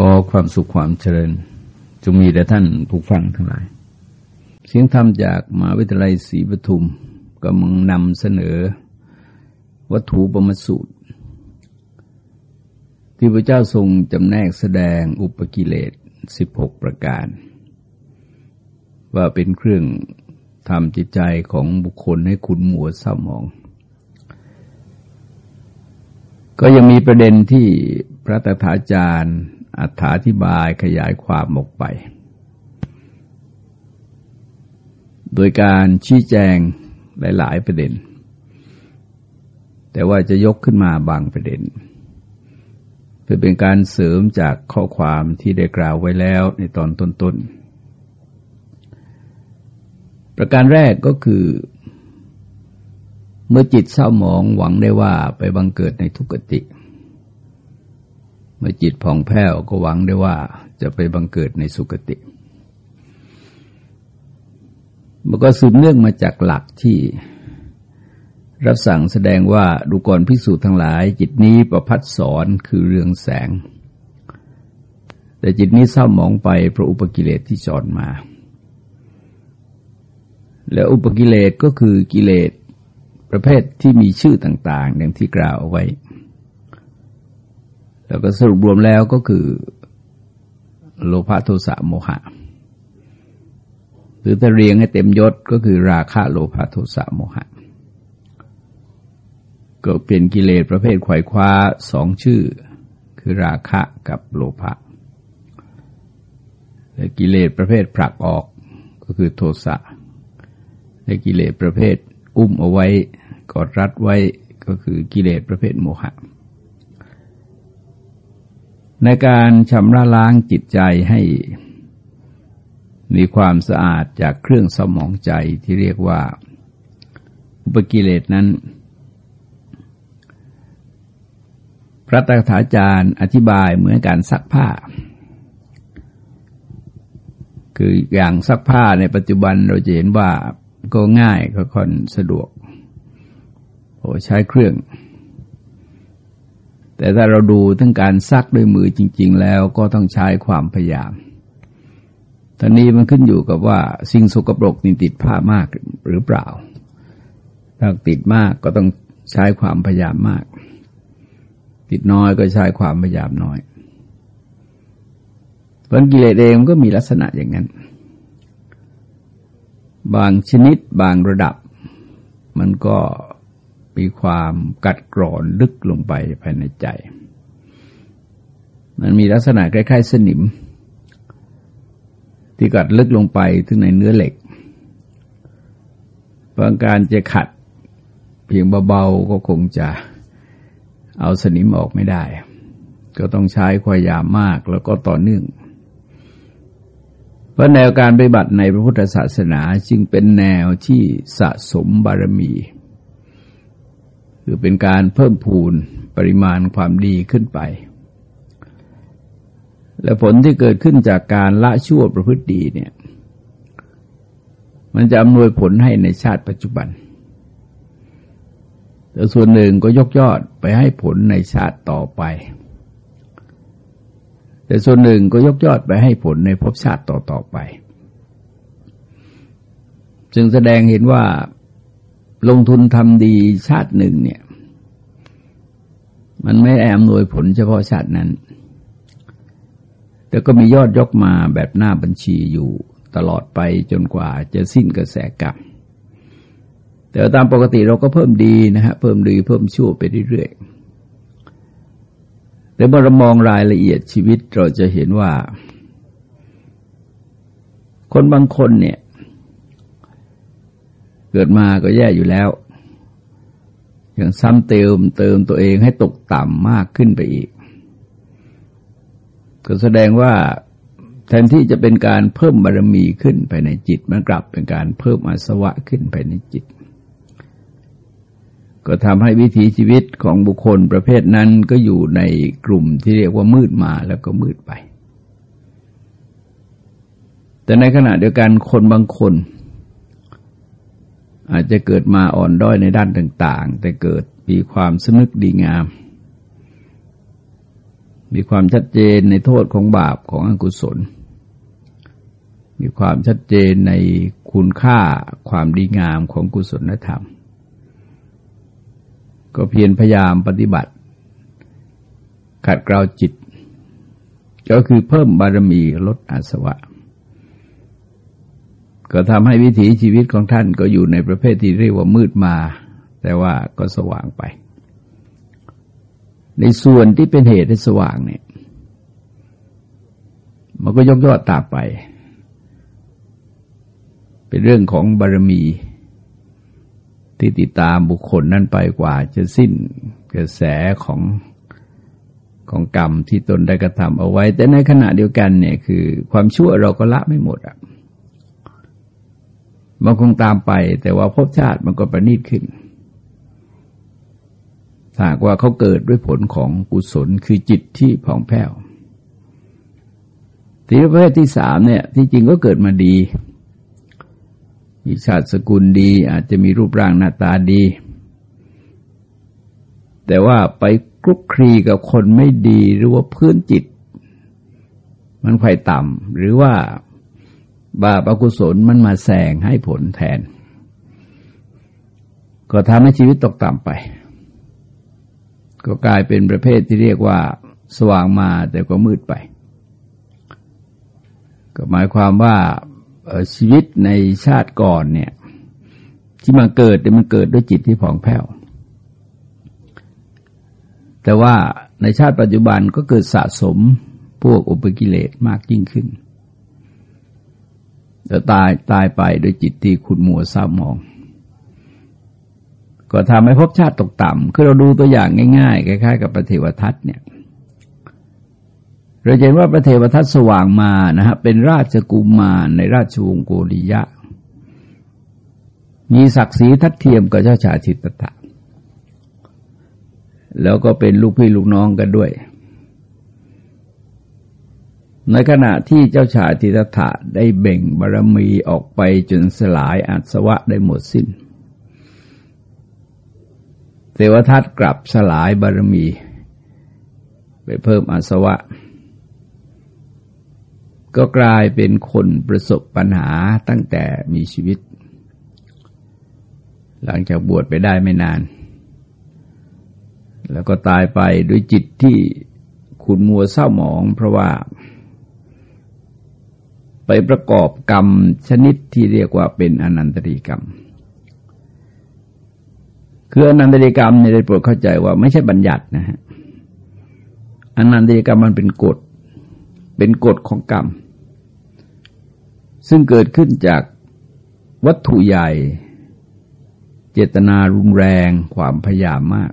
ขอความสุขความเจริญจงมีแด่ท่านผู้ฟังทั้งหลาย เสียงธรรมจากมหาวิทยาลัยศรีปทุมกำลังนำเสนอ วัตถุปรมสูตร ที่พระเจ้าทรงจำแนกแสดงอุปกิเลสสิบหกประการ ว่าเป็นเครื่องทำจิตใจของบุคคลให้ขุนมัวเศร้าหมอง ก็ยังมีประเด็นที่พระตถาจารย์ อธิบายขยายความออกไป โดยการชี้แจงหลาย ๆ ประเด็น แต่ว่าจะยกขึ้นมาบางประเด็น เพื่อเป็นการเสริมจากข้อความที่ได้กล่าวไว้แล้วในตอนต้น ๆ ประการแรกก็คือ เมื่อจิตเศร้าหมองหวังได้ว่าไปบังเกิดในทุกขติเเมื่อจิตผ่องแผ้วก็หวังได้ว่าจะไปบังเกิดในสุคติ มันก็สืบเนื่องมาจากหลักที่รับสั่งแสดงว่าดูก่อนพิสูจน์ทั้งหลาย จิตนี้ประพัดสอนคือเรืองแสง แต่จิตนี้เศร้าหมองไปเพราะอุปกิเลสที่สอนมา แล้วอุปกิเลสก็คือกิเลสประเภทที่มีชื่อต่างๆอย่างที่กล่าวเอาไว้ แล้วก็สรุปรวมแล้วก็คือ โลภะโทสะโมหะ หรือถ้าเรียงให้เต็มยศก็คือราคะโลภะโทสะโมหะก็เป็นกิเลสประเภทขวายคว้าสองชื่อ คือราคะกับโลภะและกิเลสประเภทผลักออกก็คือโทสะและกิเลสประเภทอุ้มเอาไว้กอดรัดไว้ก็คือกิเลสประเภทโมหะ ในการชำระล้างจิตใจให้มีความสะอาดจากเครื่องสมองใจที่เรียกว่าอุปกิเลสนั้น พระตถาจารย์อธิบายเหมือนการซักผ้า คืออย่างซักผ้าในปัจจุบันเราจะเห็นว่าก็ง่ายก็ค่อนสะดวกโอ้ใช้เครื่อง แต่ถ้าเราดูทั้งการซักด้วยมือจริง ๆ แล้วก็ต้องใช้ความพยายามตอนนี้มันขึ้นอยู่กับว่าสิ่งสกปรกนี่ติดผ้ามากหรือเปล่า ถ้าติดมากก็ต้องใช้ความพยายามมาก ติดน้อยก็ใช้ความพยายามน้อยผลกิเลสเองก็มีลักษณะอย่างนั้น บางชนิดบางระดับ มันก็ มีความกัดกร่อนลึกลงไปภายในใจ มันมีลักษณะคล้ายๆสนิม ที่กัดลึกลงไปถึงในเนื้อเหล็กบางการจะขัดเพียงเบาๆก็คงจะเอาสนิมออกไม่ได้ ก็ต้องใช้ความยามมากแล้วก็ต่อเนื่องเพราะแนวการปฏิบัติในพระพุทธศาสนาจึงเป็นแนวที่สะสมบารมี คือเป็นการเพิ่มพูนปริมาณความดีขึ้นไป และผลที่เกิดขึ้นจากการละชั่วประพฤติดีเนี่ย มันจะอำนวยผลให้ในชาติปัจจุบัน แต่ส่วนหนึ่งก็ยกยอดไปให้ผลในชาติต่อไป แต่ส่วนหนึ่งก็ยกยอดไปให้ผลในภพชาติต่อต่อไป จึงแสดงเห็นว่า ลงทุนทำดีชาติหนึ่งเนี่ย มันไม่ได้อำนวยผลเฉพาะชาตินั้น แต่ก็มียอดยกมาแบบหน้าบัญชีอยู่ตลอดไปจนกว่าจะสิ้นกระแสกรรมแต่ตามปกติเราก็เพิ่มดีนะฮะเพิ่มดีเพิ่มชั่วไปเรื่อยๆแต่เมื่อเรามองรายละเอียดชีวิตเราจะเห็นว่า คนบางคนเนี่ย กิดมาก็แย่อยู่แล้วอย่างซ้ำเติมเติมตัวเองให้ตกต่ำมากขึ้นไปอีก ก็แสดงว่าแทนที่จะเป็นการเพิ่มบารมีขึ้นไปในจิต มันกลับเป็นการเพิ่มอาสวะขึ้นไปในจิต ก็ทำให้วิถีชีวิตของบุคคลประเภทนั้นก็อยู่ในกลุ่มที่เรียกว่ามืดมาแล้วก็มืดไป แต่ในขณะเดียวกันคนบางคน อาจจะเกิดมาอ่อนด้อยในด้านต่าง ๆ แต่เกิดมีความสนึกดีงาม มีความชัดเจนในโทษของบาปของอกุศล มีความชัดเจนในคุณค่าความดีงามของกุศลธรรม ก็เพียรพยายามปฏิบัติ ขัดเกลาจิต ก็คือเพิ่มบารมีลดอาสวะ ก็ทำให้วิถีชีวิตของท่านก็อยู่ในประเภทที่เรียกว่ามืดมา แต่ว่าก็สว่างไป ในส่วนที่เป็นเหตุให้สว่างเนี่ย มันก็ยกยอดตามไป เป็นเรื่องของบารมี ที่ติดตามบุคคลนั้นไปกว่าจะสิ้นกระแสของของกรรมที่ตนได้กระทำเอาไว้ แต่ในขณะเดียวกันเนี่ยคือ ความชั่วเราก็ละไม่หมดอะ มันคงตามไป แต่ว่าภพชาติมันก็ประณีตขึ้นหากว่าเขาเกิดด้วยผลของกุศลคือจิตที่ผ่องแผ้วทีประเภทที่สามเนี่ย ที่จริงก็เกิดมาดีมีชาติสกุลดี อาจจะมีรูปร่างหน้าตาดี แต่ว่าไปคลุกคลีกับคนไม่ดีหรือว่าพื้นจิต มันไฟต่ำหรือว่า บาปอกุศลมันมาแซงให้ผลแทน ก็ทำให้ชีวิตตกต่ำไป ก็กลายเป็นประเภทที่เรียกว่าสว่างมาแต่ก็มืดไป ก็หมายความว่าชีวิตในชาติก่อนเนี่ย ที่มาเกิดมันเกิดด้วยจิตที่ผ่องแผ้ว แต่ว่าในชาติปัจจุบันก็เกิดสะสมพวกอุปกิเลสมากยิ่งขึ้น แล้วตายตายไปโดยจิตที่ขุดมัวเศร้ามอง ก็ทำให้ภพชาติตกต่ำคือเราดูตัวอย่างง่ายๆคล้ายๆกับพระเทวทัตเนี่ยเราเห็นว่าพระเทวทัตสว่างมานะฮะเป็นราชกุมารในราชวงศ์โกริยะ มีศักดิ์ศรีทัดเทียมกับเจ้าชายทิตตะแล้วก็เป็นลูกพี่ลูกน้องกันด้วย ในขณะที่เจ้าชายทิตตะได้เบ่งบารมีออกไปจนสลายอาสวะได้หมดสิน้นเทวทัตกลับสลายบารมี ไปเพิ่มอาสวะ ก็กลายเป็นคนประสบปัญหาตั้งแต่มีชีวิต หลังจากบวชไปได้ไม่นาน แล้วก็ตายไปด้วยจิตที่ขุนมัวเศร้าหมองเพราะว่า ไปประกอบกรรมชนิดที่เรียกว่าเป็นอนันตริกรรม คืออนันตริกรรมเนี่ยได้โปรดเข้าใจว่าไม่ใช่บัญญัตินะฮะอนันตริกรรมมันเป็นกฎ เป็นกฎของกรรม ซึ่งเกิดขึ้นจากวัตถุใหญ่ เจตนารุนแรงความพยายามมาก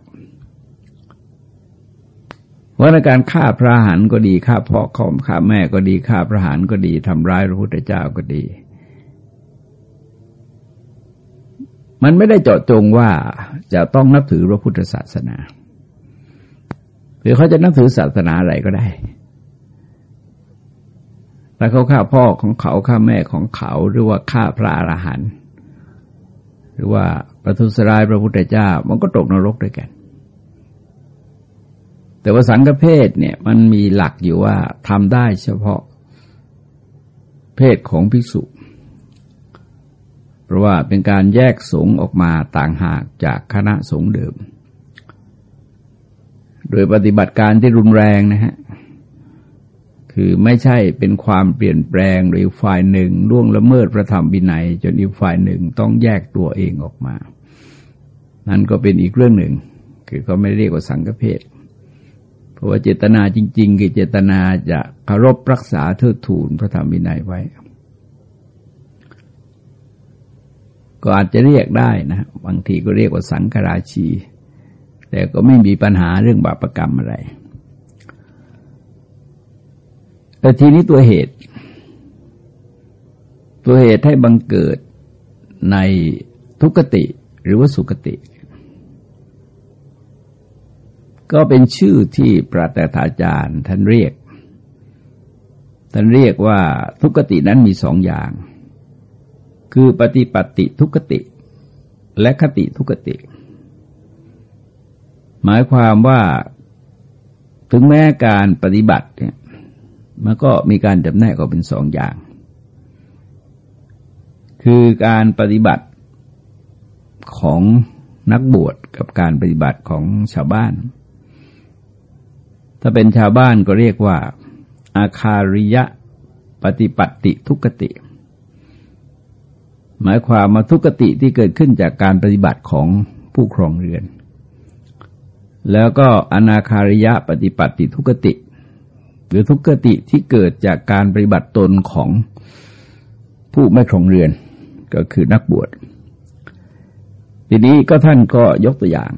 ว่าในการฆ่าพระหันก็ดีฆ่าพ่อฆ่าแม่ก็ดีฆ่าพระหันก็ดีทำร้ายพระพุทธเจ้าก็ดี มันไม่ได้เจาะจงว่าจะต้องนับถือพระพุทธศาสนาหรือเขาจะนับถือศาสนาอะไรก็ได้แต่เขาฆ่าพ่อของเขาฆ่าแม่ของเขาหรือว่าฆ่าพระอรหันต์หรือว่าประทุษร้ายพระพุทธเจ้ามันก็ตกนรกด้วยกัน แต่ว่าสังฆเพศเนี่ยมันมีหลักอยู่ว่าทำได้เฉพาะเพศของภิกษุ เพราะว่าเป็นการแยกสงฆ์ออกมาต่างหากจากคณะสงฆ์เดิม โดยปฏิบัติการที่รุนแรงนะฮะ คือไม่ใช่เป็นความเปลี่ยนแปลงหรือฝ่ายหนึ่งล่วงละเมิดพระธรรมบินัย จนอีกฝ่ายหนึ่งต้องแยกตัวเองออกมา นั่นก็เป็นอีกเรื่องหนึ่ง คือเขาไม่เรียกว่าสังฆเพศ เพราะว่าเจตนาจริง ๆ คือเจตนาจะเคารพรักษาเทิดทูนพระธรรมบินัยไว้ ก็อาจจะเรียกได้นะบางทีก็เรียกว่าสังฆราชี แต่ก็ไม่มีปัญหาเรื่องบาปรกรรมอะไร แต่ทีนี้ตัวเหตุ ตัวเหตุให้บังเกิดในทุกติหรือว่าสุกติ ก็เป็นชื่อที่พระตถาจารย์ท่านเรียก ท่านเรียกว่าทุกตินั้นมีสองอย่าง คือปฏิปติทุกติ และคติทุกติ หมายความว่าถึงแม้การปฏิบัติเนี่ยมันก็มีการจำแนกออกเป็นสองอย่าง คือการปฏิบัติของนักบวชกับการปฏิบัติของชาวบ้าน ถ้าเป็นชาวบ้านก็เรียกว่า อาคาริยะปฏิปัติทุกติ หมายความมาทุกติที่เกิดขึ้นจากการปฏิบัติของผู้ครองเรือน แล้วก็อนาคาริยะปฏิปัติทุกติ หรือทุกติที่เกิดจากการปฏิบัติตนของผู้ไม่ครองเรือนก็คือนักบวชทีนี้ก็ท่านก็ยกตัวอย่าง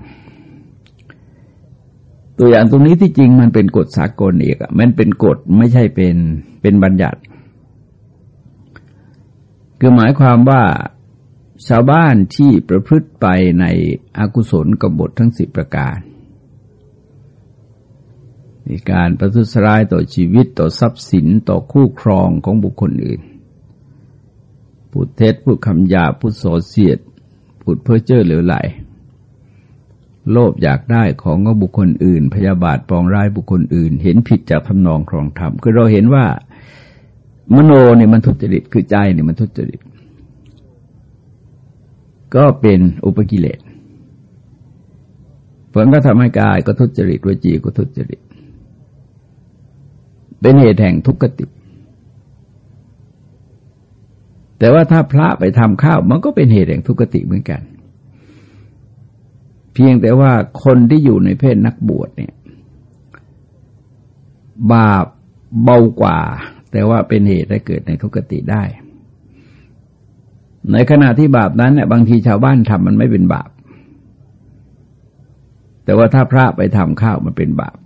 ตัวอย่างตรงนี้ที่จริงมันเป็นกฎสากลเอกอะมันเป็นกฎไม่ใช่เป็นเป็นบัญญัติ คือหมายความว่าชาวบ้านที่ประพฤติไปในอกุศลกบฏทั้งสิบประการ มีการประทุษร้ายต่อชีวิตต่อทรัพย์สินต่อคู่ครองของบุคคลอื่น พูดเท็จพูดคำหยาพูดโสเสียดพูดเพ้อเจ้อเหลวไหล โลภอยากได้ของก็บุคคลอื่น พยาบาทปองร้ายบุคคลอื่น เห็นผิดจากทำนองครองธรรมคือเราเห็นว่า มโนเนี่ยมันทุจริตคือใจเนี่ยมันทุจริต ก็เป็นอุปกิเลสผลก็ทำให้กายก็ทุจริตวจีก็ทุจริต เป็นเหตุแห่งทุกขติ แต่ว่าถ้าพระไปทำข้าว มันก็เป็นเหตุแห่งทุกขติเหมือนกันเพียงแต่ว่าคนที่อยู่ในเพศนักบวชเนี่ย บาปเบากว่า แต่ว่าเป็นเหตุให้เกิดในทุกติได้ ในขณะที่บาปนั้นเนี่ยบางทีชาวบ้านทำมันไม่เป็นบาป แต่ว่าถ้าพระไปทำข้าวมันเป็นบาป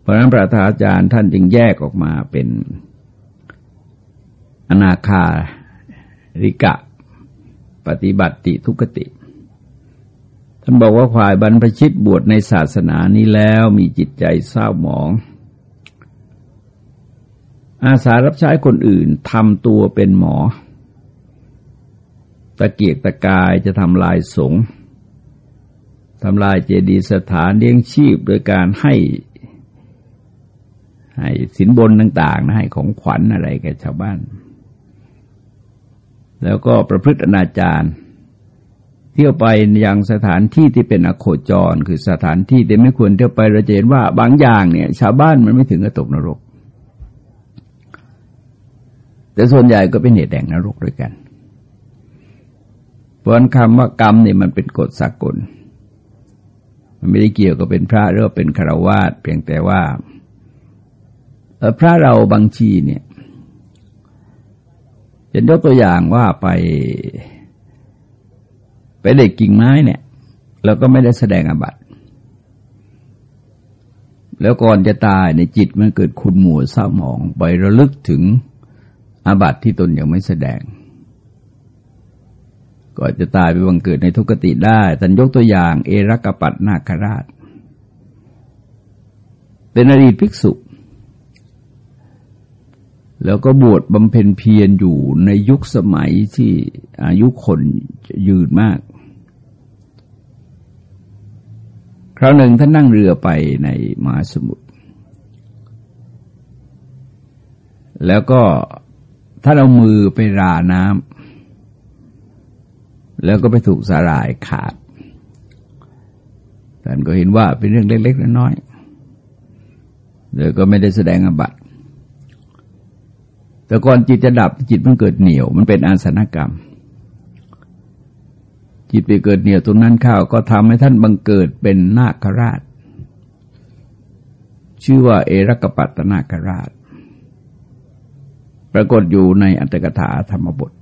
เพราะนั้นพระอาจารย์ท่านจึงแยกออกมาเป็นอนาคาริกะ ปฏิบัติทุกติ ท่านบอกว่าควายบรรพชิตบวชในศาสนานี้แล้วมีจิตใจเศร้าหมอง อาสารับใช้คนอื่นทำตัวเป็นหมอ ตะเกียกตะกายจะทำลายสงทำลายเจดีย์สถานเลี้ยงชีพโดยการให้ให้สินบนต่างๆนะให้ของขวัญอะไรแก่ชาวบ้าน แล้วก็ประพฤติอนาจาร เที่ยวไปยังสถานที่ที่เป็นอโคจร คือสถานที่ที่ไม่ควรเที่ยวไปเราจะเห็นว่าบางอย่างเนี่ย ชาวบ้านมันไม่ถึงกับตกนรก แต่ส่วนใหญ่ก็เป็นเหตุแห่งนรกด้วยกัน เพราะคำว่ากรรมเนี่ยมันเป็นกฎสากล มันไม่ได้เกี่ยวกับเป็นพระหรือเป็นคารวาสเพียงแต่ว่าพระเราบางทีเนี่ยจะยกตัวอย่างว่าไป ไปเด็กกิ่งไม้เนี่ย แล้วก็ไม่ได้แสดงอาบัติ แล้วก่อนจะตายในจิตมันเกิดคุณหมัวเศร้าหมองไประลึกถึงอาบัติที่ตนยังไม่แสดงก็จะตายไปวังเกิดในทุกติได้แต่ยกตัวอย่าง เอรักปัตนาคราช เป็นอดีตภิกษุ แล้วก็บวชบำเพ็ญเพียรอยู่ในยุคสมัยที่อายุคนยืนมาก คราวหนึ่งท่านนั่งเรือไปในมหาสมุทร แล้วก็ท่านเอามือไปราน้ำ แล้วก็ไปถูกสาหร่ายขาด ท่านก็เห็นว่าเป็นเรื่องเล็ก ๆ น้อยๆแล้วก็ไม่ได้แสดงอบัติ แต่ก่อนจิตจะดับจิตมันเกิดเหนียว มันเป็นอาสนกรรม จิตไปเกิดเหนียวตรงนั้นข้าวก็ทำให้ท่านบังเกิดเป็นนาคราช ชื่อว่าเอรกปัตตนาคราช ปรากฏอยู่ในอัตถกถาธรรมบท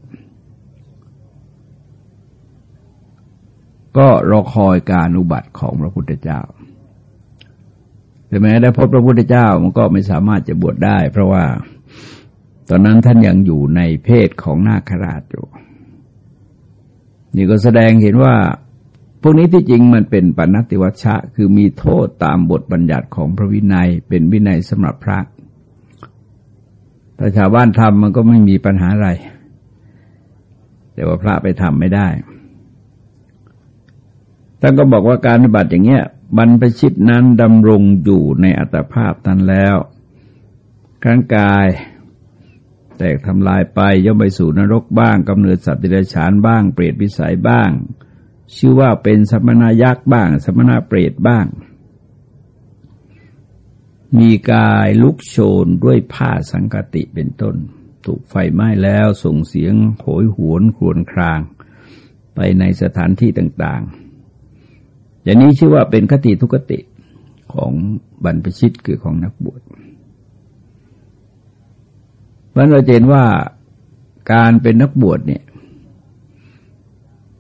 ก็รอคอยการอุบัติของพระพุทธเจ้าแต่แม้ได้พบพระพุทธเจ้ามันก็ไม่สามารถจะบวชได้ เพราะว่า ตอนนั้นท่านยังอยู่ในเพศของนาคราชอยู่นี่ก็แสดงเห็นว่าพวกนี้ที่จริงมันเป็นปณติวัชชะ คือมีโทษตามบทบัญญัติของพระวินัย เป็นวินัยสำหรับพระถ้าชาวบ้านทำมันก็ไม่มีปัญหาอะไร แต่ว่าพระไปทำไม่ได้ท่านก็บอกว่าการปฏิบัติอย่างเงี้ยบรรพชิตนั้นดำรงอยู่ในอัตภาพนั้นแล้วร่างกาย แตกทำลายไปย่อมไปสู่นรกบ้างกำเนิดสัตว์ดิเรกชันบ้าง เปรตวิสัยบ้าง ชื่อว่าเป็นสมณายักษ์บ้าง สมณะเปรตบ้าง มีกายลุกโชนด้วยผ้าสังกติเป็นต้น ถูกไฟไหม้แล้วส่งเสียงโหยหวนครวญคราง ไปในสถานที่ต่าง ๆ อย่างนี้ชื่อว่าเป็นคติทุกติของบรรพชิตคือของนักบวช เพราะเราเห็นว่าการเป็นนักบวชเนี่ย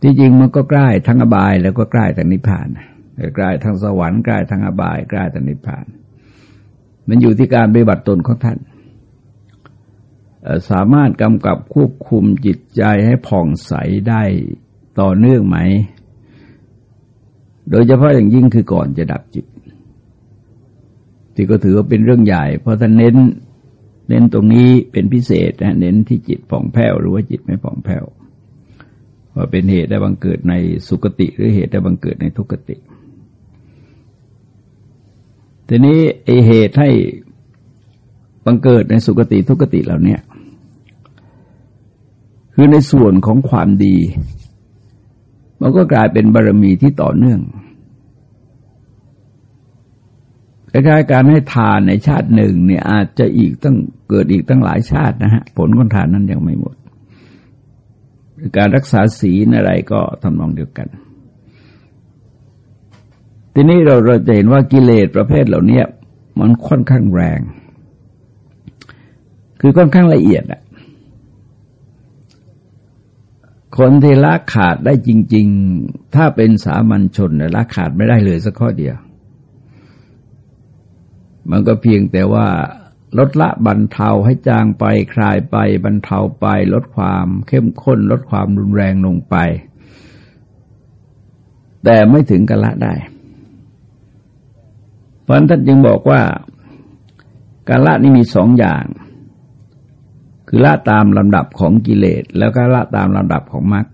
ที่จริงมันก็ใกล้ทั้งอบายแล้วก็ใกล้ทั้งนิพพานใกล้ทั้งสวรรค์ใกล้ทั้งอบายใกล้ทั้งนิพพาน มันอยู่ที่การปฏิบัติตนของท่านสามารถกำกับควบคุมจิตใจให้ผ่องใสได้ต่อเนื่องไหม โดยเฉพาะอย่างยิ่งคือก่อนจะดับจิต ที่ก็ถือว่าเป็นเรื่องใหญ่ เพราะท่านเน้น เน้นตรงนี้เป็นพิเศษนะเน้นที่จิตผ่องแผ้วหรือว่าจิตไม่ผ่องแผ้วว่าเป็นเหตุได้บังเกิดในสุคติหรือเหตุได้บังเกิดในทุกติ ทีนี้ไอเหตุให้บังเกิดในสุคติทุกติเหล่านี้คือในส่วนของความดี มันก็กลายเป็นบารมีที่ต่อเนื่อง คล้ายๆการให้ทานในชาติหนึ่งเนี่ยอาจจะอีกตั้งเกิดอีกตั้งหลายชาตินะฮะผลของทานนั้นยังไม่หมด การรักษาศีลอะไรก็ทำนองเดียวกัน ทีนี้เราเราจะเห็นว่ากิเลสประเภทเหล่านี้มันค่อนข้างแรง คือค่อนข้างละเอียดอะคนที่ละขาดได้จริง ๆ ถ้าเป็นสามัญชนละขาดไม่ได้เลยสักข้อเดียว มันก็เพียงแต่ว่าลดละบรรเทาให้จางไปคลายไปบรรเทาไป ลดความเข้มข้น ลดความรุนแรงลงไป แต่ไม่ถึงกับละได้เพราะท่านจึงบอกว่าการละนี่มีสองอย่าง คือละตามลำดับของกิเลส แล้วก็ละตามลำดับของมรรค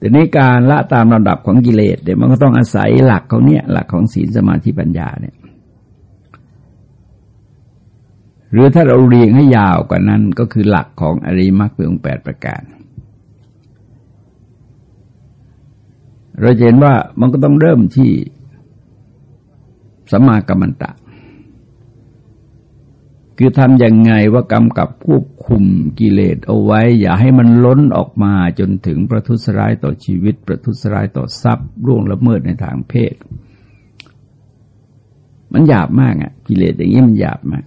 แต่ในการละตามลำดับของกิเลสเดี๋ยวมันก็ต้องอาศัยหลักของเนี้ยหลักของศีลสมาธิปัญญาเนี่ย หรือถ้าเราเรียงให้ยาวกว่านั้นก็คือหลักของอริมักเป็นองค์แปดประการ เราเห็นว่ามันก็ต้องเริ่มที่สัมมากัมมันตะ คือทำยังไงว่ากำกับควบคุมกิเลสเอาไว้ อย่าให้มันล้นออกมาจนถึงประทุษร้ายต่อชีวิต ประทุษร้ายต่อทรัพย์ร่วงละเมิดในทางเพศ มันหยาบมากอะ กิเลสอย่างนี้มันหยาบมาก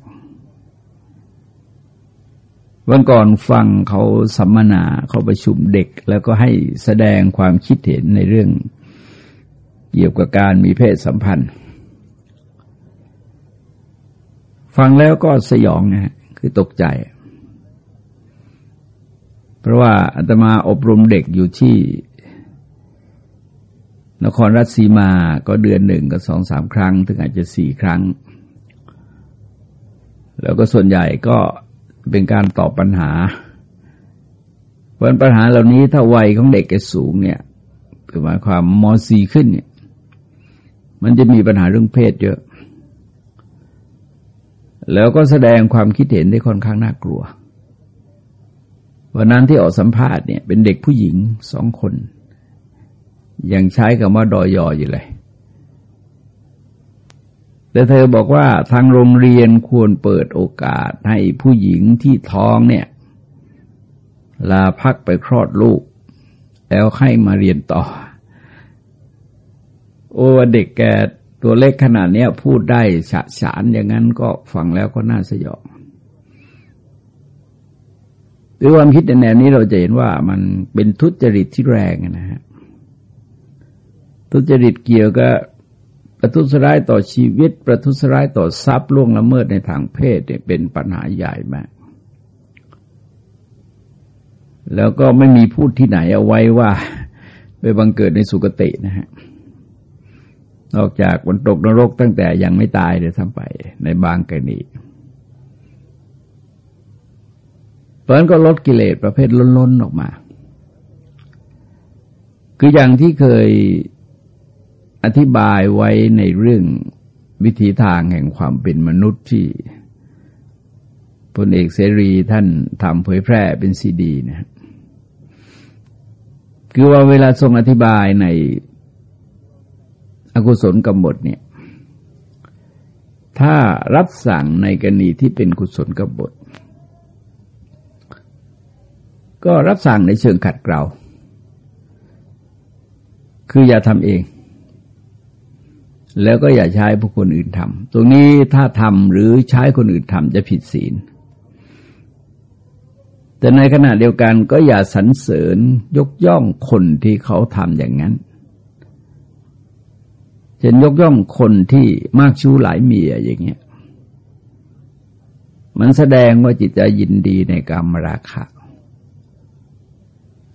วันก่อนฟังเขาสัมมนาเขาประชุมเด็ก แล้วก็ให้แสดงความคิดเห็นในเรื่อง เกี่ยวกับการมีเพศสัมพันธ์ ฟังแล้วก็สยองนะคือตกใจ เพราะว่าอาตมาอบรมเด็กอยู่ที่ นครรัฐสีมาก็เดือนหนึ่งก็สองสามครั้ง ถึงอาจจะสี่ครั้ง แล้วก็ส่วนใหญ่ก็เป็นการตอบปัญหาเพราะปัญหาเหล่านี้ถ้าวัยของเด็กแกสูงเนี่ยคือหมายความมอสีขึ้นเนี่ย มันจะมีปัญหาเรื่องเพศเยอะ แล้วก็แสดงความคิดเห็นได้ค่อนข้างน่ากลัว วันนั้นที่ออกสัมภาษณ์เนี่ย เป็นเด็กผู้หญิงสองคน ยังใช้คำว่าดอยออยู่เลย แต่เธอบอกว่าทางโรงเรียนควรเปิดโอกาสให้ผู้หญิงที่ท้องเนี่ย ลาพักไปคลอดลูก แล้วให้มาเรียนต่อ โอ้เด็กแก ตัวเล็กขนาดนี้พูดได้ฉะฉานอย่างนั้นก็ฟังแล้วก็น่าสยองหรือความคิดในแนวนี้เราจะเห็นว่ามันเป็นทุจริตที่แรงนะฮะทุจริตเกี่ยวกับประทุษร้ายต่อชีวิต ประทุษร้ายต่อทรัพย์ล่วงละเมิดในทางเพศเนี่ยเป็นปัญหาใหญ่มาก แล้วก็ไม่มีพูดที่ไหนเอาไว้ว่า ไปบังเกิดในสุคตินะฮะ นอกจากวันตกนรกตั้งแต่ยังไม่ตายเลยทั้งไปในบางกรณีเพราะนั้นก็ลดกิเลสประเภทล้นๆออกมา คืออย่างที่เคยอธิบายไว้ในเรื่องวิธีทางแห่งความเป็นมนุษย์ที่พลเอกเสรีท่านทำเผยแพร่เป็นซีดีนะคือว่าเวลาทรงอธิบายใน อกุศลกำหนดเนี่ย ถ้ารับสั่งในกรณีที่เป็นกุศลกบฏก็รับสั่งในเชิงขัดเกลาคืออย่าทำเอง แล้วก็อย่าใช้ผู้คนอื่นทำตรงนี้ถ้าทำหรือใช้คนอื่นทำจะผิดศีล แต่ในขณะเดียวกันก็อย่าสรรเสริญยกย่องคนที่เขาทำอย่างนั้น เช่นยกย่องคนที่มากชู้หลายเมียอย่างเงี้ย มันแสดงว่าจิตใจยินดีในกรรมราคะ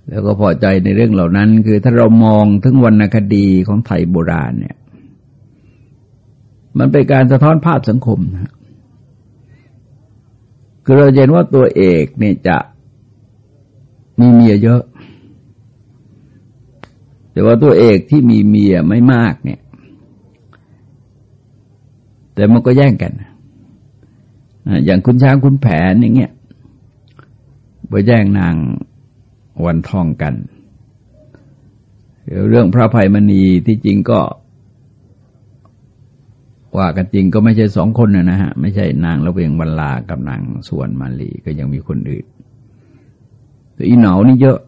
แล้วก็พอใจในเรื่องเหล่านั้น คือถ้าเรามองถึงวรรณคดีของไทยโบราณเนี่ย มันเป็นการสะท้อนภาพสังคมนะคือเราเห็นว่าตัวเอกเนี่ยจะมีเมียเยอะ แต่ว่าตัวเอกที่มีเมียไม่มากเนี่ย แต่มันก็แย่งกัน อย่างคุณช้างคุณแผนอย่างเงี้ยไปแย่งนางวันทองกัน เรื่องพระภัยมณีที่จริงก็ ว่ากันจริงก็ไม่ใช่สองคนนะฮะ ไม่ใช่นางละเวงบรรลากับนางส่วนมาลีก็ยังมีคนอื่นแต่อีเหนานี่เยอะ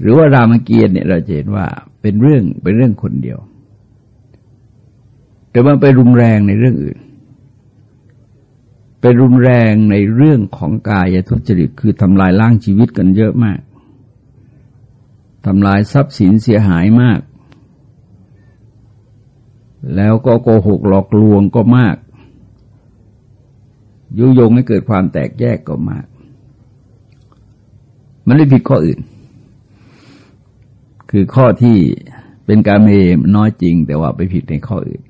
หรือว่ารามเกียรติเนี่ยเราเห็นว่าเป็นเรื่องเป็นเรื่องคนเดียว แต่มันไปรุนแรงในเรื่องอื่นเป็นรุนแรงในเรื่องของกายทุจริตคือทำลายล้างชีวิตกันเยอะมากทำลายทรัพย์สินเสียหายมาก แล้วก็โกหกหลอกลวงก็มาก ยุยงให้เกิดความแตกแยกก็มาก มันไม่ผิดข้ออื่น คือข้อที่เป็นการเมน้อยจริง แต่ว่าไปผิดในข้ออื่น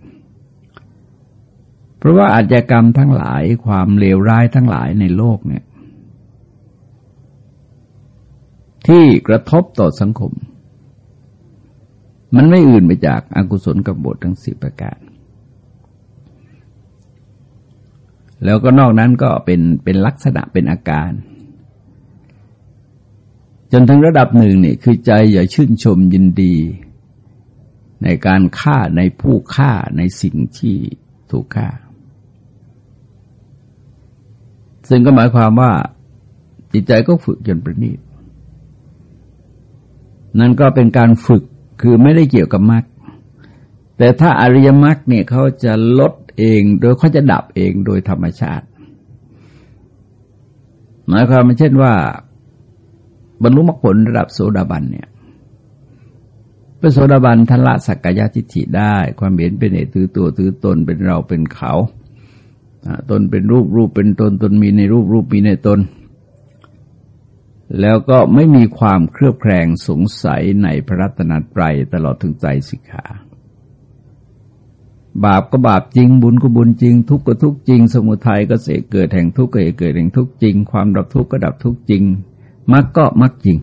เพราะว่าอาชญากรรมทั้งหลายความเลวร้ายทั้งหลายในโลกเนี่ย ที่กระทบต่อสังคม มันไม่อื่นไปจากอากุศลกับบททั้งสิบประการ แล้วก็นอกนั้นก็เป็นเป็นลักษณะเป็นอาการจนถึงระดับหนึ่งนี่คือใจอย่าชื่นชมยินดี ในการฆ่าในผู้ฆ่าในสิ่งที่ถูกฆ่า ซึ่งก็หมายความว่าจิตใจก็ฝึกจนประณีตนั่นก็เป็นการฝึกคือไม่ได้เกี่ยวกับมรรคแต่ถ้าอริยมรรคเนี่ยเขาจะลดเองโดยเขาจะดับเองโดยธรรมชาติ หมายความเช่นว่า บรรลุมรรคผลระดับโสดาบันเนี่ยเป็นโสดาบันทันละสักกายทิฏฐิได้ ความเห็นเป็นเหตุถือตัวถือตนเป็นเราเป็นเขา ตนเป็นรูปรูปเป็นตนตนมีในรูปรูปมีในตน แล้วก็ไม่มีความเครือบแคลงสงสัยในพระรัตนตรัยตลอดถึงใจสิกขาบาปก็บาปจริงบุญก็บุญจริง ทุกข์ก็ทุกข์จริง สมุทัยก็เสกเกิดแห่งทุกข์ก็เกิดแห่งทุกข์จริง ความดับทุกข์ก็ดับทุกข์จริงมรรคก็มรรคจริง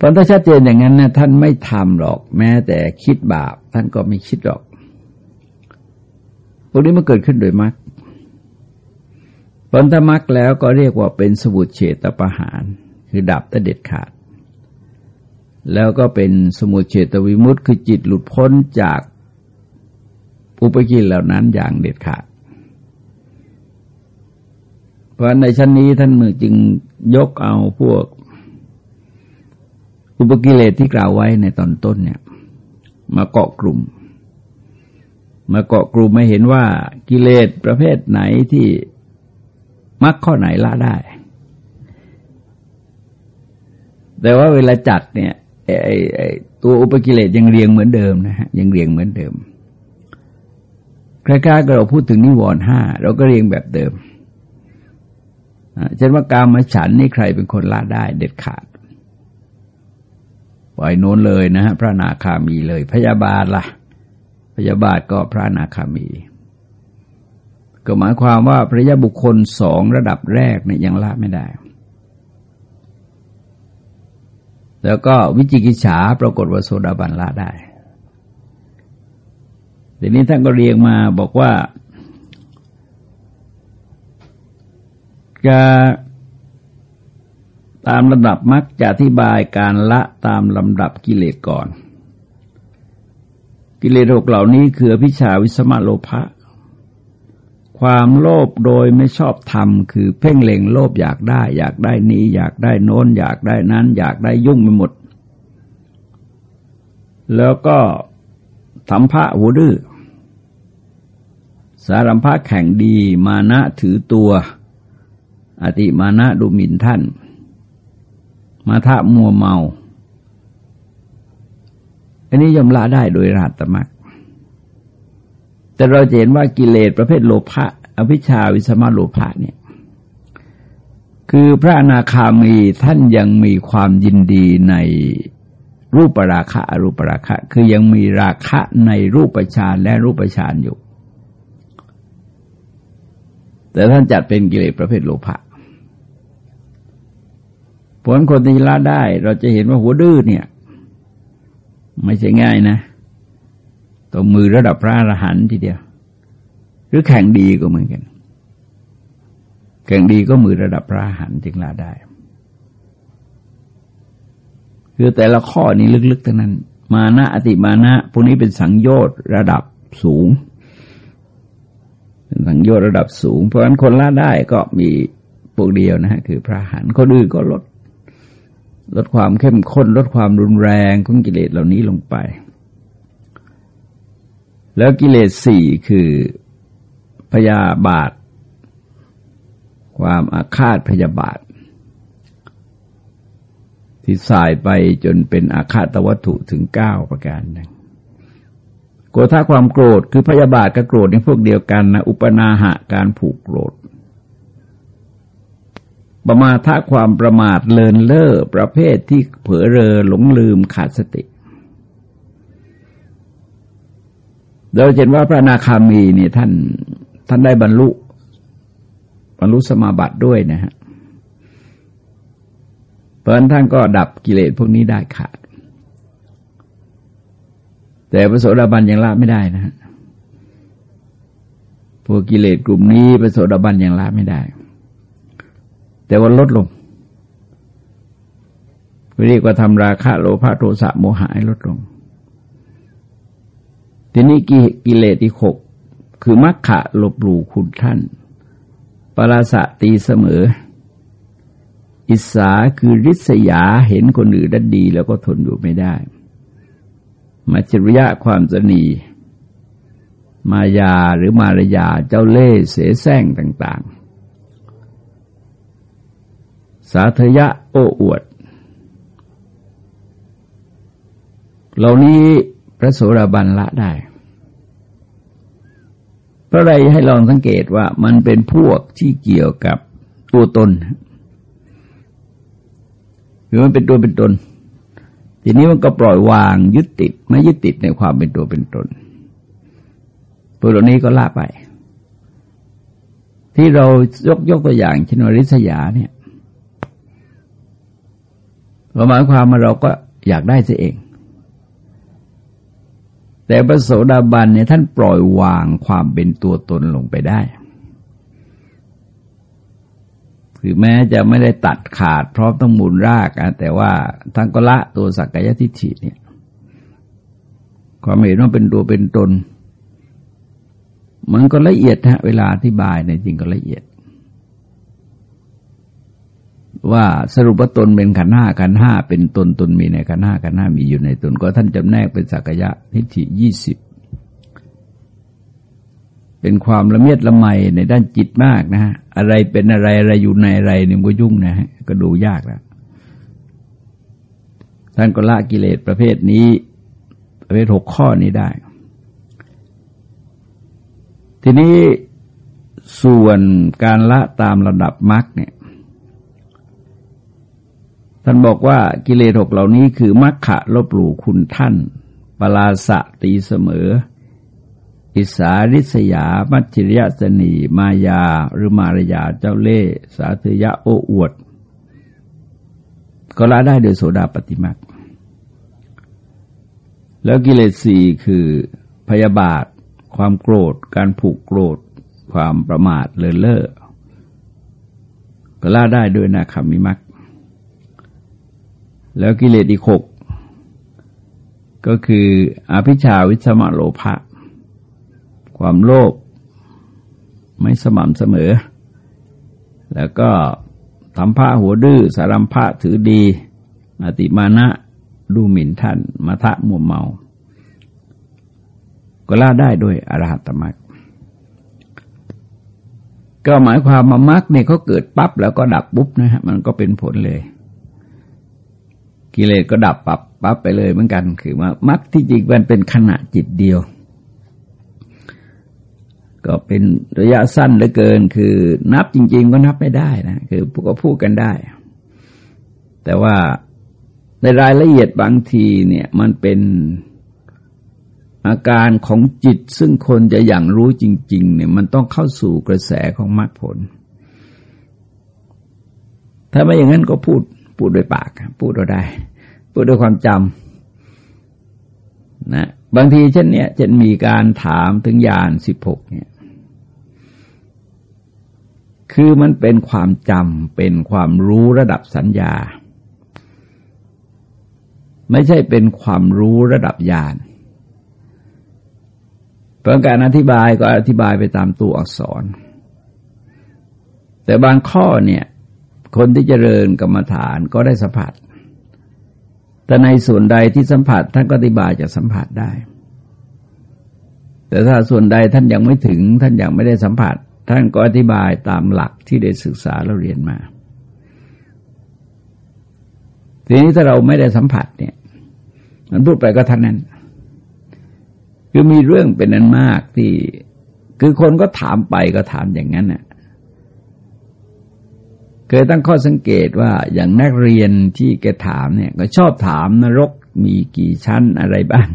ตอนถ้าชัดเจนอย่างนั้นนะท่านไม่ทำหรอกแม้แต่คิดบาป ท่านก็ไม่คิดหรอก พวกนี้มันเกิดขึ้นโดยมรรคผลธมรรคแล้วก็เรียกว่าเป็นสมุทเฉตประหาร คือดับแต่เด็ดขาด แล้วก็เป็นสมุทเฉตวิมุตต์คือจิตหลุดพ้นจากอุปกิเลเหล่านั้นอย่างเด็ดขาด เพราะในชั้นนี้ท่านมือจึงยกเอาพวก อุปกิเลสที่กล่าวไว้ในตอนต้นเนี่ย มาเกาะกลุ่ม มาเกาะกลุ่มไม่เห็นว่ากิเลสประเภทไหนที่มักข้อไหนละได้ แต่ว่าเวลาจัดเนี่ยไอ้ไอ้ตัวอุปกิเลสยังเรียงเหมือนเดิมนะฮะยังเรียงเหมือนเดิมคล้ายๆกับเราพูดถึงนิวรณ์ห้าเราก็เรียงแบบเดิมเช่นว่าการมาฉันนี่ใครเป็นคนละได้เด็ดขาด ปล่อยโน้นเลยนะฮะพระนาคามีเลยพยาบาลละ่ะ พยาบาทก็พระนาคามี ก็หมายความว่าพระยาบุคคลสองระดับแรกเนี่ยยังละไม่ได้ แล้วก็วิจิกิจฉาปรากฏว่าโสดาบันละได้ทีนี้ท่านก็เรียงมาบอกว่าจะตามลำดับมักจะอธิบายการละตามลำดับกิเลสก่อน กิเลสหกเหล่านี้คืออภิชาวิสมะโลภะความโลภโดยไม่ชอบธรรมคือเพ่งเล็งโลภอยากได้ อยากได้นี้ อยากได้โน้น อยากได้นั้น อยากได้ยุ่งไปหมด แล้วก็ทำพระหูดื้อสารัมภะแข่งดีมานะถือตัว อติมานะดูหมิ่นท่าน มาทะมัวเมา อันนี้ยอมละได้โดยราตมักแต่เราเห็นว่ากิเลสประเภทโลภะอภิชาวิสมาโลภะเนี่ย คือพระอนาคามีท่านยังมีความยินดีในรูปราคะอรูปราคะ คือยังมีราคะในรูปฌานและรูปฌานอยู่ แต่ท่านจัดเป็นกิเลสประเภทโลภะผลคนที่ละได้ เราจะเห็นว่าหัวดื้อเนี่ย ไม่ใช่ง่ายนะต้องมือระดับพระอรหันต์ทีเดียว หรือแข่งดีก็เหมือนกัน แข่งดีก็มือระดับพระอรหันต์จึงละได้ คือแต่ละข้อนี้ลึกๆทั้งนั้น มานะอติมานะพวกนี้เป็นสังโยชน์ระดับสูงสังโยชน์ระดับสูง เพราะฉะนั้นคนละได้ก็มีพวกเดียวนะฮะคือพระหันคนอื่นก็ลด ลดความเข้มข้น ลดความรุนแรงของกิเลสเหล่านี้ลงไป แล้วกิเลสสี่คือพยาบาท ความอาฆาตพยาบาท ที่สายไปจนเป็นอาฆาตวัตถุถึงเก้าประการหนึ่งโกรธาความโกรธคือพยาบาทกับโกรธในพวกเดียวกันนะอุปนาหะการผูกโกรธ ประมาทความประมาทเลินเล่อประเภทที่เผลอเรอหลงลืมขาดสติเราเห็นว่าพระนาคามีนี่ท่านท่านได้บรรลุบรรลุสมาบัติด้วยนะฮะเพราะนั้นท่านก็ดับกิเลสพวกนี้ได้ขาด แต่พระโสดาบันยังละไม่ได้นะฮะพวกกิเลสกลุ่มนี้พระโสดาบันยังละไม่ได้ แต่ว่าลดลงเรียกว่าทำราคะโลภะโทสะโมหะลดลง ทีนี้กิเลสอีกหกคือมัคคะลบหลู่คุณท่าน ปราสะตีเสมอ อิสาคือริษยาเห็นคนอื่นด,ดีแล้วก็ทนอยู่ไม่ได้ มาจริยะความสนี มายาหรือมารยาเจ้าเล่ห์เสแสร้งต่าง ๆ สาธยะโอ้อวด เหล่านี้พระโสดาบันละได้เพราะอะไรให้ลองสังเกตว่ามันเป็นพวกที่เกี่ยวกับตัวตนหรือมันเป็นตัวเป็นตน ทีนี้มันก็ปล่อยวางยึดติดไม่ยึดติดในความเป็นตัวเป็นตนพวกเหล่านี้ก็ละไป ที่เรายกยกตัวอย่างเช่นวริษยาเนี่ย หมายความว่าเราก็อยากได้เสียเอง แต่พระโสดาบันเนี่ยท่านปล่อยวางความเป็นตัวตนลงไปได้คือแม้จะไม่ได้ตัดขาดพร้อมต้องมูลรากแต่ว่าท่านก็ละตัวสักกายทิฏฐิเนี่ย ความเห็นว่าเป็นตัวเป็นตน มันก็ละเอียดฮะเวลาอธิบายในจริงก็ละเอียด ว่าสรุปว่าตนเป็นขันห้าขันห้าเป็นตนตนมีในขันห้าขันห้ามีอยู่ในตนก็ท่านจำแนกเป็นสักยะทิฏฐิยี่สิบเป็นความละเมียดละไมในด้านจิตมากนะฮะอะไรเป็นอะไรอะไรอยู่ในอะไรเนี่ยก็ยุ่งนะฮะก็ดูยากแล้วท่านก็ละกิเลสประเภทนี้ ประเภทหกข้อนี้ได้ ทีนี้ส่วนการละตามระดับมรรคเนี่ย ท่านบอกว่ากิเลสหกเหล่านี้คือมัคคะลบหลู่คุณท่าน ปลาสะตีเสมอ อิสาริษยา มัจฉิริยสนี มายา หรือมารยาเจ้าเล่สาธยะโอ้อวด ก็ละได้โดยโสดาปฏิมาแล้วกิเลสสี่คือพยาบาท ความโกรธ การผูกโกรธ ความประมาทเลินเล่อก็ละได้ด้วยนาคามิมัก แล้วกิเลสอีกหกก็คืออภิชาวิสมะโลภะความโลภไม่สม่ำเสมอ แล้วก็ทำผ้าหัวดื้อสารัมภะถือดีอติมานะดูหมิ่นท่านมาทะมัวเมา ก็ล่าได้ด้วยอรหัตมรรคก็หมายความมามรรคเนี่ยเขาเกิดปั๊บแล้วก็ดับปุ๊บนะฮะมันก็เป็นผลเลย กิเลสก็ดับปับปั๊บไปเลยเหมือนกัน คือว่ามรรคที่จริงมันเป็นขณะจิตเดียว ก็เป็นระยะสั้นเหลือเกิน คือนับจริง ๆ ก็นับไม่ได้นะคือพวกก็พูดกันได้ แต่ว่าในรายละเอียดบางทีเนี่ยมันเป็นอาการของจิตซึ่งคนจะอย่างรู้จริง ๆ เนี่ย มันต้องเข้าสู่กระแสของมรรคผล ถ้าไม่อย่างนั้นก็พูด พูดด้วยปาก พูดเราได้ พูดด้วยความจำนะบางทีเช่นเนี้ยจะมีการถามถึงยานสิบหกเนี่ยคือมันเป็นความจำเป็นความรู้ระดับสัญญา ไม่ใช่เป็นความรู้ระดับญาณเพราะการอธิบายก็อธิบายไปตามตัวอักษร แต่บางข้อเนี่ย คนที่เจริญกรรมฐานก็ได้สัมผัส แต่ในส่วนใดที่สัมผัสท่านก็อธิบายจะสัมผัสได้ แต่ถ้าส่วนใดท่านยังไม่ถึง ท่านยังไม่ได้สัมผัส ท่านก็อธิบายตามหลักที่ได้ศึกษาเราเรียนมา ทีนี้ถ้าเราไม่ได้สัมผัสเนี่ย มันพูดไปก็ท่านนั้น คือมีเรื่องเป็นนั้นมากที่ คือคนก็ถามไปก็ถามอย่างนั้นน่ะ เคยตั้งข้อสังเกตว่าอย่างนักเรียนที่แกถามเนี่ยก็ชอบถามนรกมีกี่ชั้นอะไรบ้าง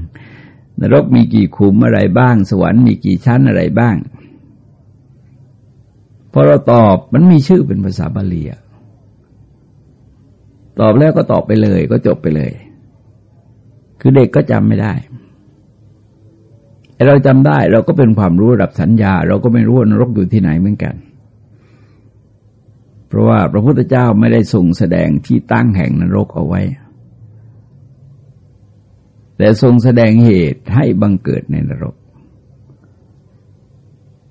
นรกมีกี่ขุมอะไรบ้าง สวรรค์มีกี่ชั้นอะไรบ้างพอเราตอบมันมีชื่อเป็นภาษาบาลีตอบแล้วก็ตอบไปเลย ก็จบไปเลย คือเด็กก็จำไม่ได้เราจำได้เราก็เป็นความรู้ระดับสัญญา เราก็ไม่รู้ว่านรกอยู่ที่ไหนเหมือนกัน ราะว่าพระพุทธเจ้าไม่ได้ส่งแสดงที่ตั้งแห่งนรกเอาไว้ แต่ทรงแสดงเหตุให้บังเกิดในนรก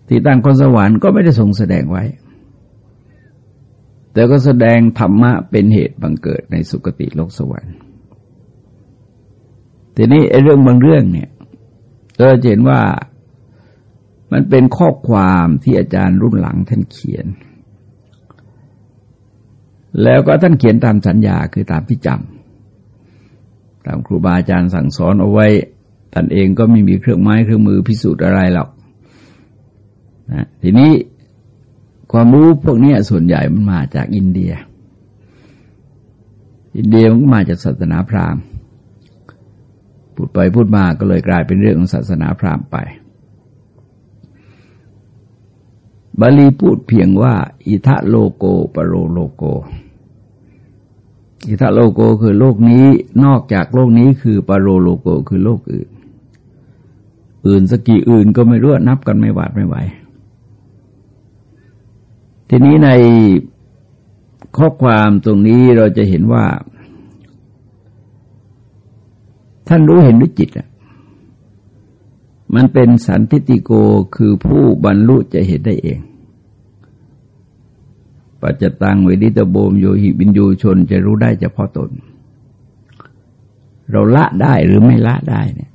ที่ตั้งคนสวรรค์ก็ไม่ได้ทรงแสดงไว้ แต่ก็แสดงธรรมะเป็นเหตุบังเกิดในสุคติโลกสวรรค์ ทีนี้ไอ้เรื่องบางเรื่องเนี่ยเราเห็นว่ามันเป็นข้อความที่อาจารย์รุ่นหลังท่านเขียน แล้วก็ท่านเขียนตามสัญญาคือตามพิจำตามครูบาอาจารย์สั่งสอนเอาไว้ท่านเองก็ไม่มีเครื่องไม้เครื่องมือพิสูจน์อะไรหรอกนะทีนี้ความรู้พวกนี้ส่วนใหญ่มันมาจากอินเดีย อินเดียมันก็มาจากศาสนาพราหมณ์พูดไปพูดมาก็เลยกลายเป็นเรื่องของศาสนาพราหมณ์ไป บาลีพูดเพียงว่า อิทะโลโกปโรโลโก อิทะโลโกคือโลกนี้ นอกจากโลกนี้คือปโรโลโกคือโลกอื่น อื่นสกี่อื่นก็ไม่รู้นับกันไม่หวาดไม่ไหว ทีนี้ในข้อความตรงนี้เราจะเห็นว่า ท่านรู้เห็นด้วยจิตอะมันเป็นสันติติโกคือผู้บรรลุจะเห็นได้เอง ปัจจตังเวดิตโบมโยหิบินยูชนจะรู้ได้เฉพาะตน เราละได้หรือไม่ละได้เนี่ย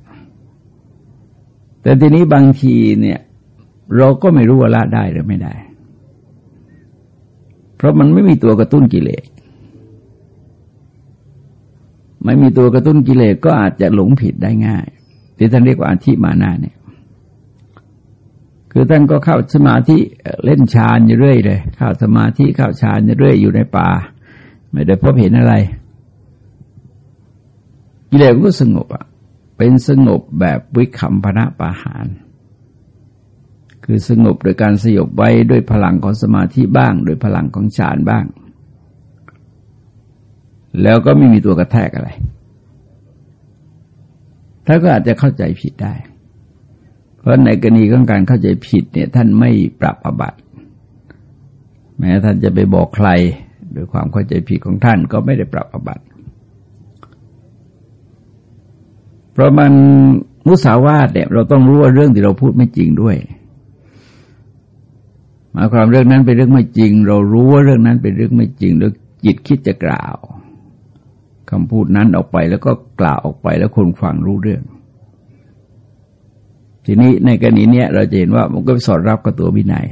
แต่ทีนี้บางทีเนี่ย เราก็ไม่รู้ว่าละได้หรือไม่ได้ เพราะมันไม่มีตัวกระตุ้นกิเลสไม่มีตัวกระตุ้นกิเลสก็อาจจะหลงผิดได้ง่าย ที่ท่านเรียกว่าอาธิมานาเนี่ย คือท่านก็เข้าสมาธิเล่นฌานอยู่เรื่อยเลย เข้าสมาธิเข้าฌานอยู่เรื่อยอยู่ในป่า ไม่ได้พบเห็นอะไรกิเลสก็สงบอะ เป็นสงบแบบวิคัมพนะปาหาร คือสงบโดยการสยบไว้ด้วยพลังของสมาธิบ้าง โดยพลังของฌานบ้าง แล้วก็ไม่มีตัวกระแทกอะไรท่านก็อาจจะเข้าใจผิดได้ เพราะในกรณีของการเข้าใจผิดเนี่ยท่านไม่ปรับอบัติแม้ท่านจะไปบอกใครโดยความเข้าใจผิดของท่านก็ไม่ได้ปรับอบัติเพราะมันมุสาวาทเนี่ยเราต้องรู้ว่าเรื่องที่เราพูดไม่จริงด้วยหมายความเรื่องนั้นเป็นเรื่องไม่จริง เรารู้ว่าเรื่องนั้นเป็นเรื่องไม่จริง แล้วจิตคิดจะกล่าวคำพูดนั้นออกไปแล้วก็กล่าวออกไปแล้วคนฟังรู้เรื่อง ทีนี้ในกรณีเนี้ยเราจะเห็นว่ามันก็สอดรับกับตัววินัย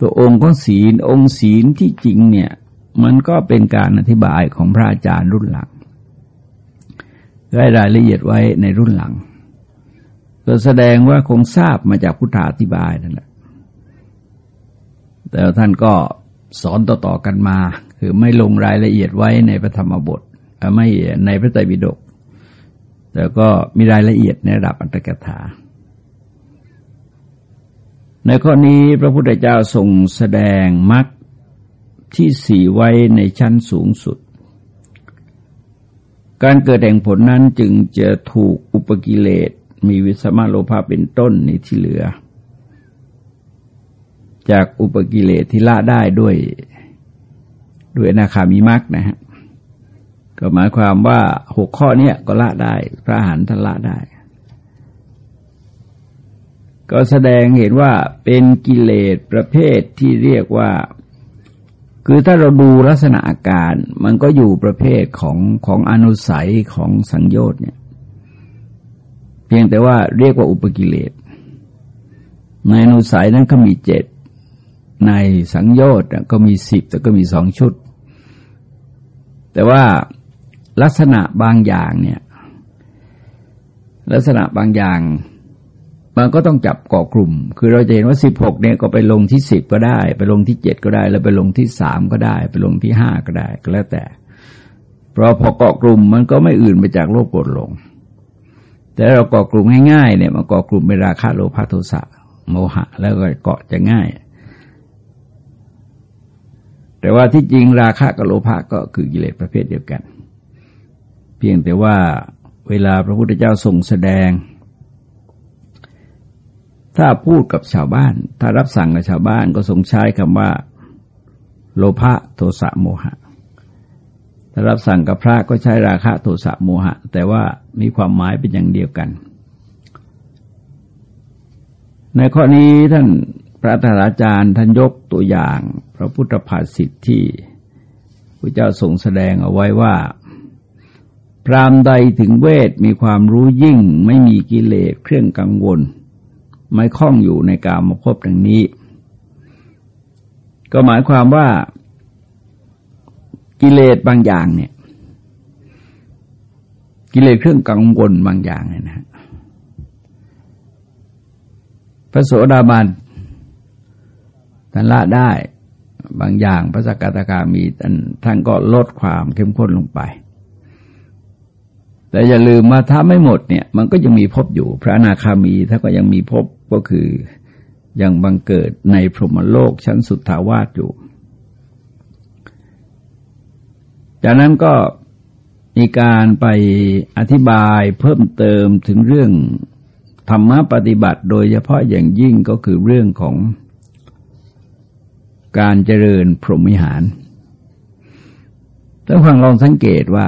ตัวองค์ของศีลองค์ศีลที่จริงเนี่ย มันก็เป็นการอธิบายของพระอาจารย์รุ่นหลังได้รายละเอียดไว้ในรุ่นหลังก็แสดงว่าคงทราบมาจากพุทธาอธิบายนั่นแหละ แต่ท่านก็สอนต่อๆกันมา คือไม่ลงรายละเอียดไว้ในพระธรรมบท ไม่ในพระไตรปิฎก แต่ก็มีรายละเอียดในระดับอัตถกถา ในข้อนี้พระพุทธเจ้าทรงแสดงมรรคที่สี่ไว้ในชั้นสูงสุด การเกิดแห่งผลนั้นจึงจะถูกอุปกิเลสมีวิสมาโลภาเป็นต้นนี้ที่เหลือ จากอุปกิเลสที่ละได้ด้วย ด้วยนาคามีมักนะฮะ ก็หมายความว่าหกข้อนี้ก็ละได้ พระหันท่านละได้ ก็แสดงเห็นว่าเป็นกิเลสประเภทที่เรียกว่า คือถ้าเราดูลักษณะอาการ มันก็อยู่ประเภทของของอนุสัยของสังโยชน์เนี่ย เพียงแต่ว่าเรียกว่าอุปกิเลสในอนุสัยนั้นก็มีเจ็ดในสังโยชน์ก็มีสิบแต่ก็มีสองชุด แต่ว่า ลักษณะบางอย่างเนี่ย ลักษณะบางอย่าง มันก็ต้องจับก่อกลุ่ม คือเราจะเห็นว่าสิบหกเนี่ยก็ไปลงที่สิบก็ได้ ไปลงที่เจ็ดก็ได้ แล้วไปลงที่สามก็ได้ ไปลงที่ห้าก็ได้ก็แล้วแต่ เพราะพอเกาะกลุ่มมันก็ไม่อื่นไปจากโลภโกรธหลง แต่เราเกาะกลุ่มง่ายๆเนี่ยมันเกาะกลุ่มเป็นราคะโลภะโทสะโมหะ แล้วก็เกาะจะง่ายแต่ว่าที่จริงราคะกับโลภะก็คือกิเลสประเภทเดียวกันเพียงแต่ว่าเวลาพระพุทธเจ้าทรงแสดง ถ้าพูดกับชาวบ้าน ถ้ารับสั่งกับชาวบ้านก็ทรงใช้คำว่า โลภะโทสะโมหะ ถ้ารับสั่งกับพระก็ใช้ราคะโทสะโมหะ แต่ว่ามีความหมายเป็นอย่างเดียวกัน ในข้อนี้ท่านพระธาจารย์ท่านยกตัวอย่าง พระพุทธภาษิตที่พระเจ้าทรงแสดงเอาไว้ว่า พรามใดถึงเวทมีความรู้ยิ่งไม่มีกิเลสเครื่องกังวล ไม่คล้องอยู่ในกามาพบดังนี้ ก็หมายความว่า กิเลสบางอย่างเนี่ย กิเลสเครื่องกังวลบางอย่างเนี่ยนะพระโสดาบันท่านละได้บางอย่างพระสกตากามีท่านท่านก็ลดความเข้มข้นลงไป แต่อย่าลืมว่าถ้าไม่หมดเนี่ยมันก็ยังมีพบอยู่ พระอนาคามีถ้าก็ยังมีพบก็คือยังบังเกิดในพรหมโลกชั้นสุดทาวาสอยู่ จากนั้นก็มีการไปอธิบายเพิ่มเติมถึงเรื่องธรรมะปฏิบัติ โดยเฉพาะอย่างยิ่งก็คือเรื่องของการเจริญพรหมิหารท่าฟังลองสังเกตว่า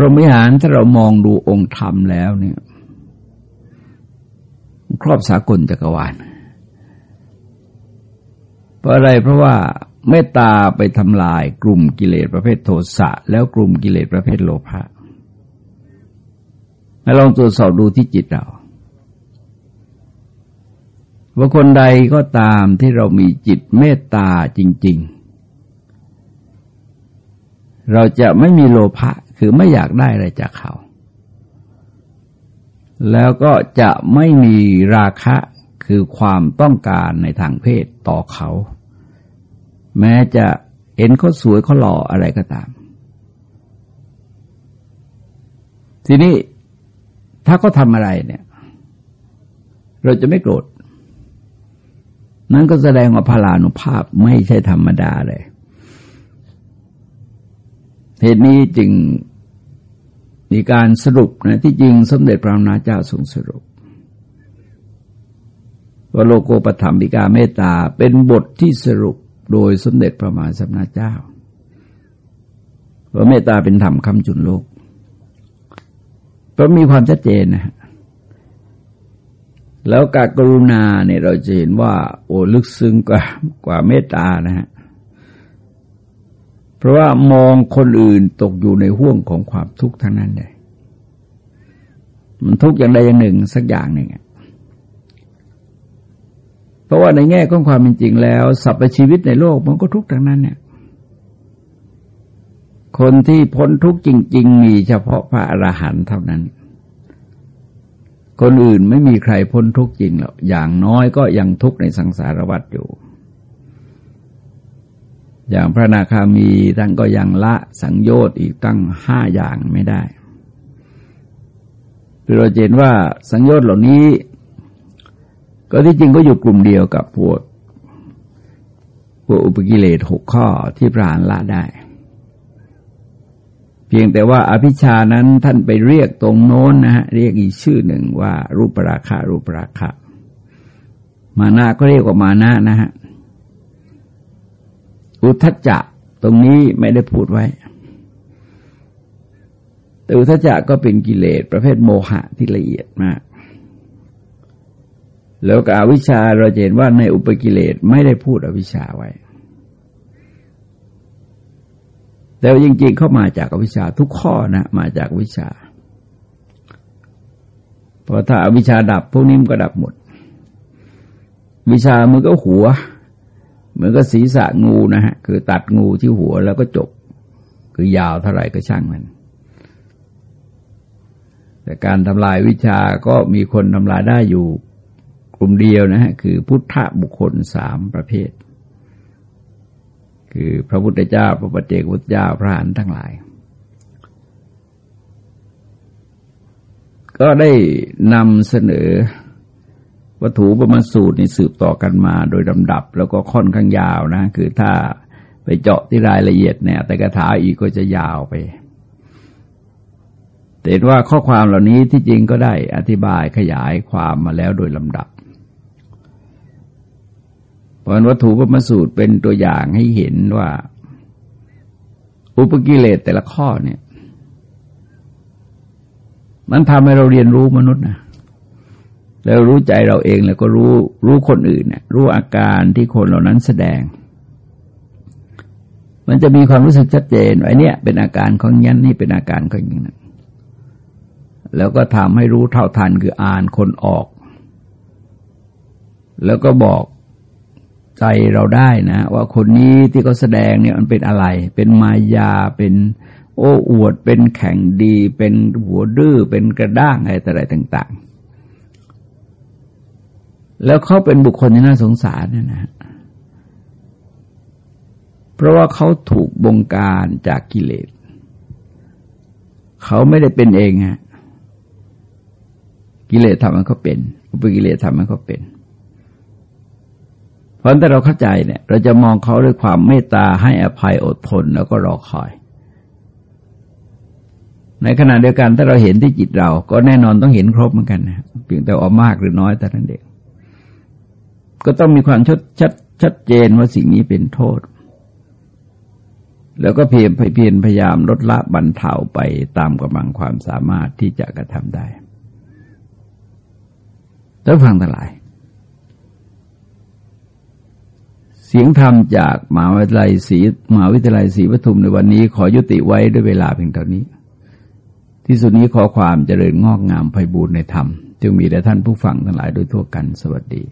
รหมิหารถ้าเรามองดูองค์ธรรมแล้วเนี่ย ครอบสากลจักรวาลเพราะอะไรเพราะว่าเมตตาไปทำลายกลุ่มกิเลสประเภทโทสะ แล้วกลุ่มกิเลสประเภทโลภะมาลองตรวจสอบดูที่จิตเราว่าคนใดก็ตามที่เรามีจิตเมตตาจริง ๆ เราจะไม่มีโลภะ คือไม่อยากได้อะไรจากเขา แล้วก็จะไม่มีราคะคือความต้องการในทางเพศต่อเขา แม้จะเห็นเขาสวยเขาหล่ออะไรก็ตาม ทีนี้ถ้าเขาทำอะไรเนี่ย เราจะไม่โกรธนั้นก็แสดงว่าพลานุภาพไม่ใช่ธรรมดาเลย เหตุนี้จึง มีการสรุปนะที่จริงสมเด็จพระนาเจ้าทรงสรุปว่าโลโกปธรรมิกาเมตตาเป็นบทที่สรุปโดยสมเด็จพระมหาสัมมาเจ้าว่าเมตตาเป็นธรรมคำจุนโลกก็มีความชัดเจนนะแล้วการกรุณาเนี่ยเราจะเห็นว่า โอ้ลึกซึ้งกว่ากว่าเมตตานะฮะ เพราะว่ามองคนอื่นตกอยู่ในห่วงของความทุกข์ทั้งนั้นเลยมันทุกข์อย่างใดอย่างหนึ่งสักอย่างหนึ่งเพราะว่าในแง่ของความเป็นจริงแล้วสรรพชีวิตในโลกมันก็ทุกข์ทั้งนั้นเนี่ย คนที่พ้นทุกข์จริง ๆ มีเฉพาะพระอรหันต์เท่านั้น คนอื่นไม่มีใครพ้นทุกข์จริงหรอกอย่างน้อยก็ยังทุกข์ในสังสารวัฏอยู่ อย่างพระนาคามีท่านก็ยังละสังโยชน์อีกตั้งห้าอย่างไม่ได้เราเห็นว่าสังโยชน์เหล่านี้ ก็ที่จริงก็อยู่กลุ่มเดียวกับพวกพวกอุปกิเลสหกข้อที่พระานละได้ เพียงแต่ว่าอภิชานั้นท่านไปเรียกตรงโน้นนะฮะเรียกอีกชื่อหนึ่งว่ารูปราคารูปราคามานาก็เรียกว่ามานะนะฮะ อุทจจะตรงนี้ไม่ได้พูดไว้ แต่อุทจจะก็เป็นกิเลสประเภทโมหะที่ละเอียดมาก แล้วกับอวิชชาเราเห็นว่าในอุปกิเลสไม่ได้พูดอวิชชาไว้แต่จริงๆเข้ามาจากอวิชชาทุกข้อนะมาจากวิชา เพราะถ้าอาวิชชาดับพวกนี้มันก็ดับหมด วิชามันก็หัว มือนก็ศีรษะงูนะฮะ คือตัดงูที่หัวแล้วก็จบ คือยาวเท่าไหร่ก็ช่างมัน แต่การทำลายวิชาก็มีคนทำลายได้อยู่กลุ่มเดียวนะฮะ คือพุทธบุคคลสามประเภท คือพระพุทธเจ้า พระปฏิเจกพุทธเจ้าพระหันทั้งหลาย ก็ได้นำเสนอ วัตถุประมาสูตรนี่สืบต่อกันมาโดยลำดับ แล้วก็ค่อนข้างยาวนะ คือถ้าไปเจาะที่รายละเอียดเนี่ย แต่กระถาอีกก็จะยาวไปแต่เห็นว่าข้อความเหล่านี้ที่จริงก็ได้อธิบายขยายความมาแล้วโดยลำดับเพราะวัตถุประมาสูตรเป็นตัวอย่างให้เห็นว่า อุปกิเลสแต่ละข้อเนี่ย มันทำให้เราเรียนรู้มนุษย์นะ แล้วรู้ใจเราเองแล้วก็รู้รู้คนอื่นเนี่ยรู้อาการที่คนเหล่านั้นแสดง มันจะมีความรู้สึกชัดเจนไอ้นี่เป็นอาการของยันนี่เป็นอาการของอย่างนั้นแล้วก็ทำให้รู้เท่าทันคืออ่านคนออก แล้วก็บอกใจเราได้นะ ว่าคนนี้ที่เขาแสดงเนี่ยมันเป็นอะไร เป็นมายาเป็นโอ้อวด เป็นแข่งดี เป็นหัวดื้อเป็นกระด้างอะไรต่อะไรต่าง ๆ แล้วเขาเป็นบุคคลที่น่าสงสารเนี่ยนะเพราะว่าเขาถูกบงการจากกิเลสเขาไม่ได้เป็นเองฮะกิเลสทำมันเขาเป็น อุปกิเลสทำมันเขาเป็น เพราะถ้าเราเข้าใจเนี่ย เราจะมองเขาด้วยความเมตตาให้อภัยอดทนแล้วก็รอคอย ในขณะเดียวกันถ้าเราเห็นที่จิตเรา ก็แน่นอนต้องเห็นครบเหมือนกันนะเพียงแต่ออกมากหรือน้อยแต่นั้นเด็ก ก็ต้องมีความชัดชัดชัดเจนว่าสิ่งนี้เป็นโทษ แล้วก็เพียรเพียรพยายามลดละบรรเทาไปตามกำลังความสามารถที่จะกระทำได้แล้วฟังทั้งหลาย เสียงธรรมจากมหาวิทยาลัยศรีมหาวิทยาลัยศรีปทุมในวันนี้ขอยุติไว้ด้วยเวลาเพียงเท่านี้ ที่สุดนี้ขอความเจริญงอกงามไพบูรณ์ในธรรมจึงมีแด่ท่านผู้ฟังทั้งหลายโดยทั่วกันสวัสดี